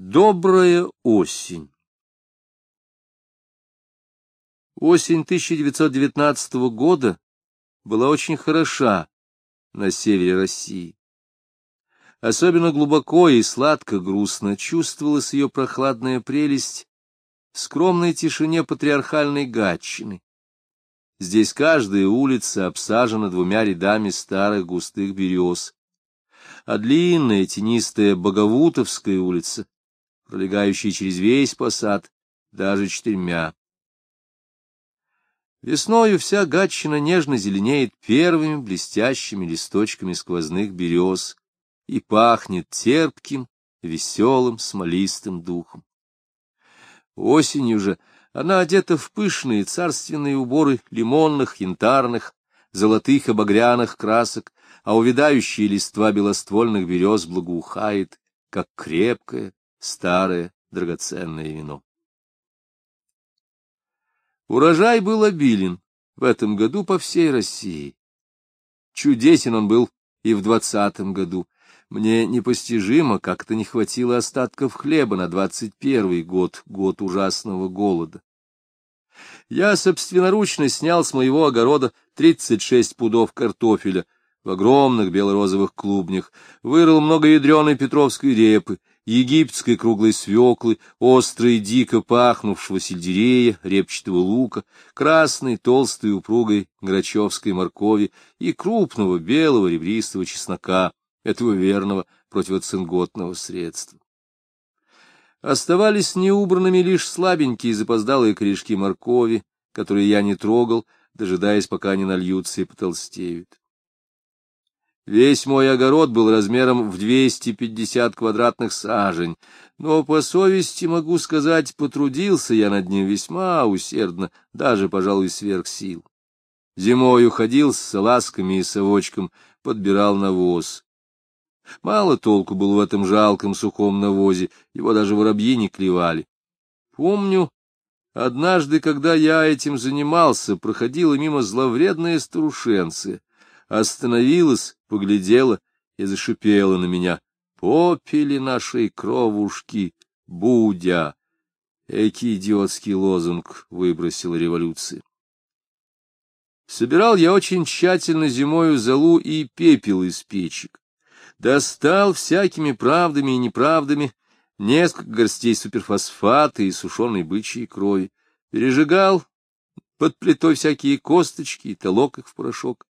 Добрая осень Осень 1919 года была очень хороша на севере России. Особенно глубоко и сладко-грустно чувствовалась ее прохладная прелесть в скромной тишине патриархальной Гатчины. Здесь каждая улица обсажена двумя рядами старых густых берез, а длинная тенистая Боговутовская улица, пролегающая через весь посад, даже четырьмя. Весною вся гатчина нежно зеленеет первыми блестящими листочками сквозных берез и пахнет терпким, веселым, смолистым духом. Осенью же она одета в пышные царственные уборы лимонных, янтарных, золотых и багряных красок, а увядающие листва белоствольных берез благоухает, как крепкое, старое, драгоценное вино. Урожай был обилен в этом году по всей России. Чудесен он был и в двадцатом году. Мне непостижимо, как-то не хватило остатков хлеба на двадцать первый год, год ужасного голода. Я собственноручно снял с моего огорода тридцать шесть пудов картофеля в огромных белорозовых клубнях, вырыл много ядреной петровской репы, египетской круглой свеклы, острой, дико пахнувшего сельдерея, репчатого лука, красной, толстой, упругой грачевской моркови и крупного белого ребристого чеснока, этого верного противоцинготного средства. Оставались неубранными лишь слабенькие запоздалые корешки моркови, которые я не трогал, дожидаясь, пока они нальются и потолстеют. Весь мой огород был размером в 250 квадратных сажень, но, по совести могу сказать, потрудился я над ним весьма усердно, даже, пожалуй, сверх сил. Зимой уходил с салазками и совочком, подбирал навоз. Мало толку было в этом жалком сухом навозе, его даже воробьи не клевали. Помню, однажды, когда я этим занимался, проходила мимо зловредная старушенция, остановилась, поглядела и зашипела на меня. Попели нашей кровушки, будя! Экий идиотский лозунг выбросила революция. Собирал я очень тщательно зимою золу и пепел из печек. Достал всякими правдами и неправдами несколько горстей суперфосфата и сушеной бычьей крови. Пережигал под плитой всякие косточки и толок их в порошок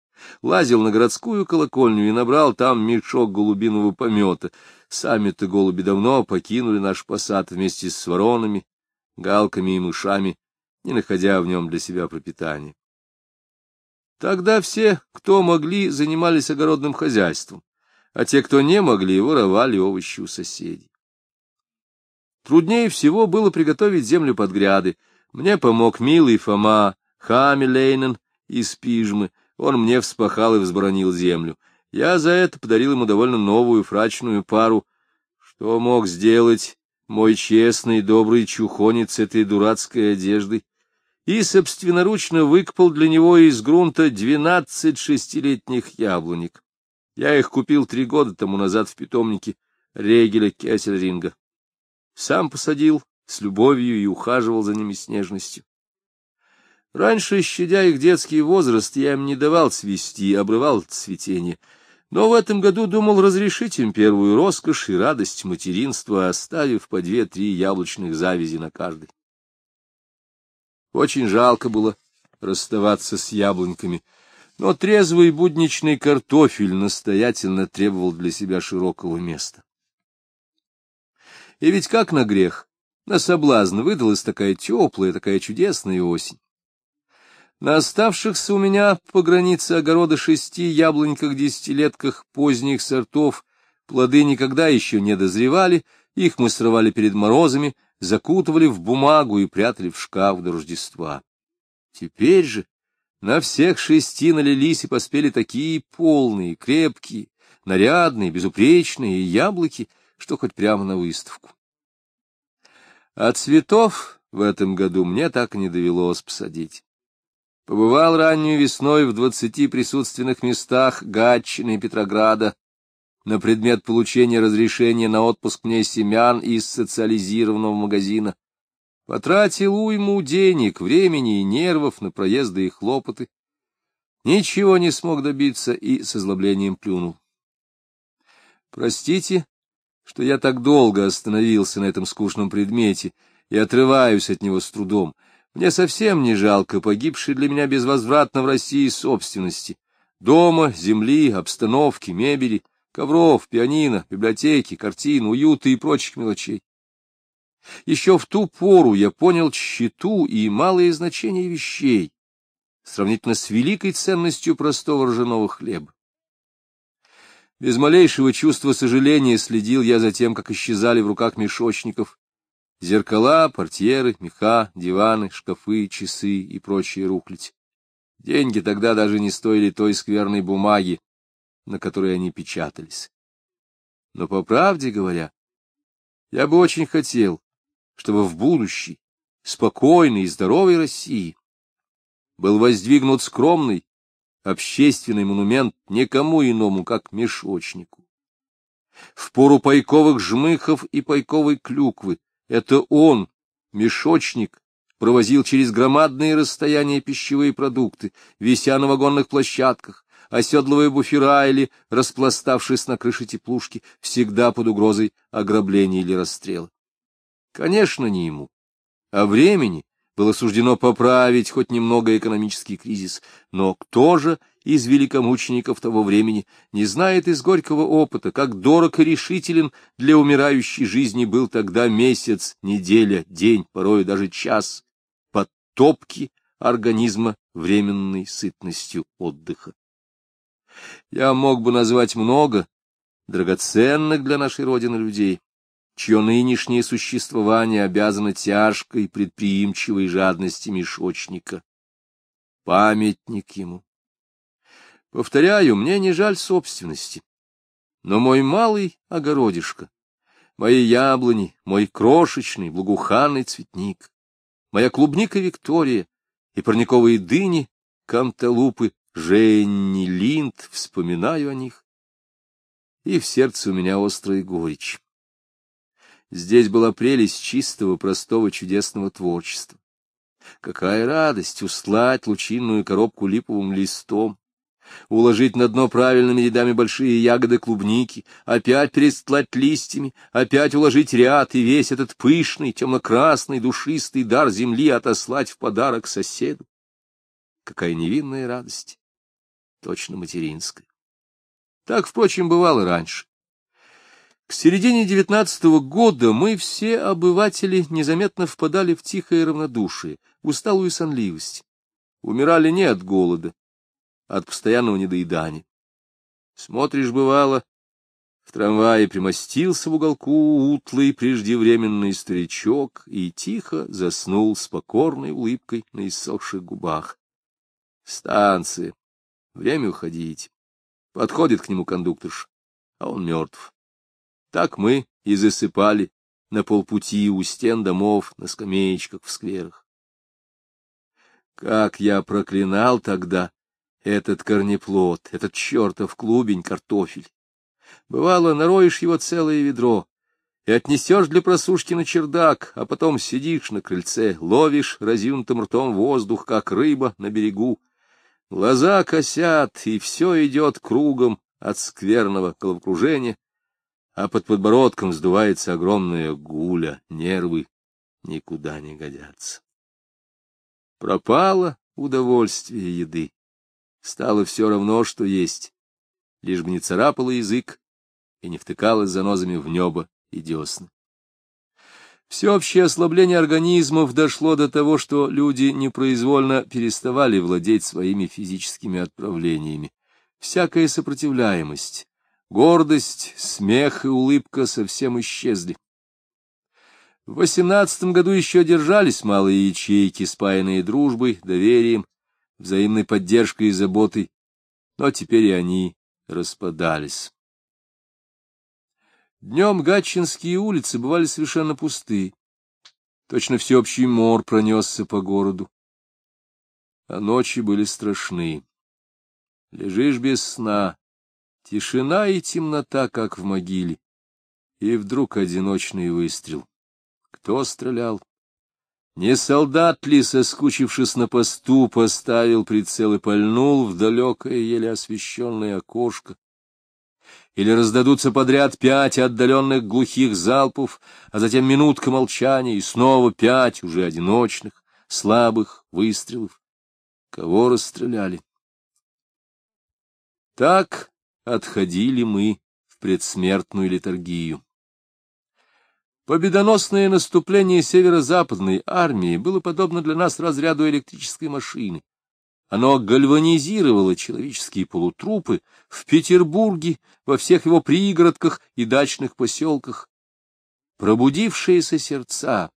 лазил на городскую колокольню и набрал там мешок голубиного помета. Сами-то голуби давно покинули наш посад вместе с воронами, галками и мышами, не находя в нем для себя пропитания. Тогда все, кто могли, занимались огородным хозяйством, а те, кто не могли, воровали овощи у соседей. Труднее всего было приготовить землю под гряды. Мне помог милый Фома Хамилейнен из Пижмы, он мне вспахал и взборонил землю. Я за это подарил ему довольно новую фрачную пару. Что мог сделать мой честный добрый чухонец этой дурацкой одеждой? И собственноручно выкопал для него из грунта двенадцать шестилетних яблоник. Я их купил три года тому назад в питомнике Регеля Кессельринга. Сам посадил с любовью и ухаживал за ними с нежностью. Раньше, щадя их детский возраст, я им не давал цвести, обрывал цветение. Но в этом году думал разрешить им первую роскошь и радость материнства, оставив по две-три яблочных завязи на каждой. Очень жалко было расставаться с яблоньками, но трезвый будничный картофель настоятельно требовал для себя широкого места. И ведь как на грех, на соблазн выдалась такая теплая, такая чудесная осень. На оставшихся у меня по границе огорода шести яблоньках-десятилетках поздних сортов плоды никогда еще не дозревали, их мы срывали перед морозами, закутывали в бумагу и прятали в шкаф до Рождества. Теперь же на всех шести налились и поспели такие полные, крепкие, нарядные, безупречные яблоки, что хоть прямо на выставку. А цветов в этом году мне так и не довелось посадить. Побывал раннюю весной в двадцати присутственных местах Гатчины и Петрограда. на предмет получения разрешения на отпуск мне семян из социализированного магазина. Потратил уйму денег, времени и нервов на проезды и хлопоты. Ничего не смог добиться и с озлоблением плюнул. Простите, что я так долго остановился на этом скучном предмете и отрываюсь от него с трудом. Мне совсем не жалко погибшей для меня безвозвратно в России собственности. Дома, земли, обстановки, мебели, ковров, пианино, библиотеки, картин, уюта и прочих мелочей. Еще в ту пору я понял тщету и малое значение вещей, сравнительно с великой ценностью простого ржаного хлеба. Без малейшего чувства сожаления следил я за тем, как исчезали в руках мешочников зеркала, портьеры, меха, диваны, шкафы, часы и прочие рухлядь. Деньги тогда даже не стоили той скверной бумаги, на которой они печатались. Но, по правде говоря, я бы очень хотел, чтобы в будущей, спокойной и здоровой России был воздвигнут скромный общественный монумент никому иному, как мешочнику. В пору пайковых жмыхов и пайковой клюквы это он, мешочник, провозил через громадные расстояния пищевые продукты, вися на вагонных площадках, оседлывая буфера или распластавшись на крыше теплушки, всегда под угрозой ограбления или расстрела. Конечно, не ему, а времени было суждено поправить хоть немного экономический кризис, но кто же из великомучеников того времени не знает из горького опыта, как дорог и решителен для умирающей жизни был тогда месяц, неделя, день, порой даже час, подтопки организма временной сытностью отдыха. Я мог бы назвать много драгоценных для нашей Родины людей, чье нынешнее существование обязано тяжкой предприимчивой жадности мешочника. Памятник ему. Повторяю, мне не жаль собственности, но мой малый огородишко, мои яблони, мой крошечный благоуханный цветник, моя клубника Виктория и парниковые дыни, канталупы, Женни, Линд, вспоминаю о них, и в сердце у меня острая горечь. Здесь была прелесть чистого, простого, чудесного творчества. Какая радость услать лучинную коробку липовым листом, уложить на дно правильными рядами большие ягоды клубники, опять перестлать листьями, опять уложить ряд и весь этот пышный, темно-красный, душистый дар земли отослать в подарок соседу. Какая невинная радость! Точно материнская. Так, впрочем, бывало раньше. К середине девятнадцатого года мы все, обыватели, незаметно впадали в тихое равнодушие, усталую сонливость. Умирали не от голода, от постоянного недоедания. Смотришь, бывало, в трамвае примостился в уголку утлый преждевременный старичок и тихо заснул с покорной улыбкой на иссохших губах. Станция. Время уходить. Подходит к нему кондукторш, а он мертв. Так мы и засыпали на полпути у стен домов, на скамеечках в скверах. Как я проклинал тогда этот корнеплод, этот чертов клубень картофель! Бывало, нароешь его целое ведро и отнесешь для просушки на чердак, а потом сидишь на крыльце, ловишь разъюнутым ртом воздух, как рыба на берегу. Глаза косят, и все идет кругом от скверного головокружения а под подбородком сдувается огромная гуля, нервы никуда не годятся. Пропало удовольствие еды. Стало все равно, что есть, лишь бы не царапало язык и не втыкалось занозами в небо и десны. Всеобщее ослабление организмов дошло до того, что люди непроизвольно переставали владеть своими физическими отправлениями. Всякая сопротивляемость, Гордость, смех и улыбка совсем исчезли. В восемнадцатом году еще держались малые ячейки, спаянные дружбой, доверием, взаимной поддержкой и заботой, но теперь и они распадались. Днем Гатчинские улицы бывали совершенно пусты. Точно всеобщий мор пронесся по городу. А ночи были страшны. Лежишь без сна, Тишина и темнота, как в могиле. И вдруг одиночный выстрел. Кто стрелял? Не солдат ли, соскучившись на посту, поставил прицел и пальнул в далекое, еле освещенное окошко? Или раздадутся подряд пять отдаленных глухих залпов, а затем минутка молчания и снова пять уже одиночных, слабых выстрелов? Кого расстреляли? Так отходили мы в предсмертную литургию. Победоносное наступление северо-западной армии было подобно для нас разряду электрической машины. Оно гальванизировало человеческие полутрупы в Петербурге, во всех его пригородках и дачных поселках. Пробудившиеся сердца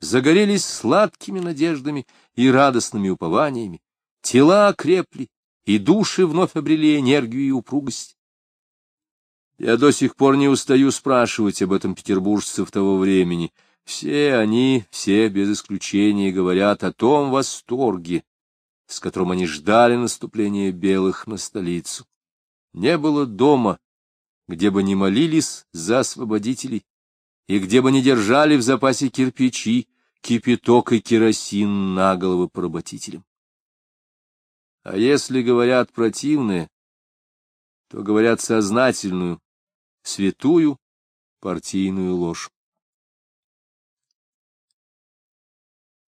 загорелись сладкими надеждами и радостными упованиями, тела окрепли, и души вновь обрели энергию и упругость. Я до сих пор не устаю спрашивать об этом петербуржцев того времени. Все они, все без исключения, говорят о том восторге, с которым они ждали наступления белых на столицу. Не было дома, где бы не молились за освободителей, и где бы не держали в запасе кирпичи, кипяток и керосин на головы поработителям. А если говорят противное, то говорят сознательную, святую партийную ложь.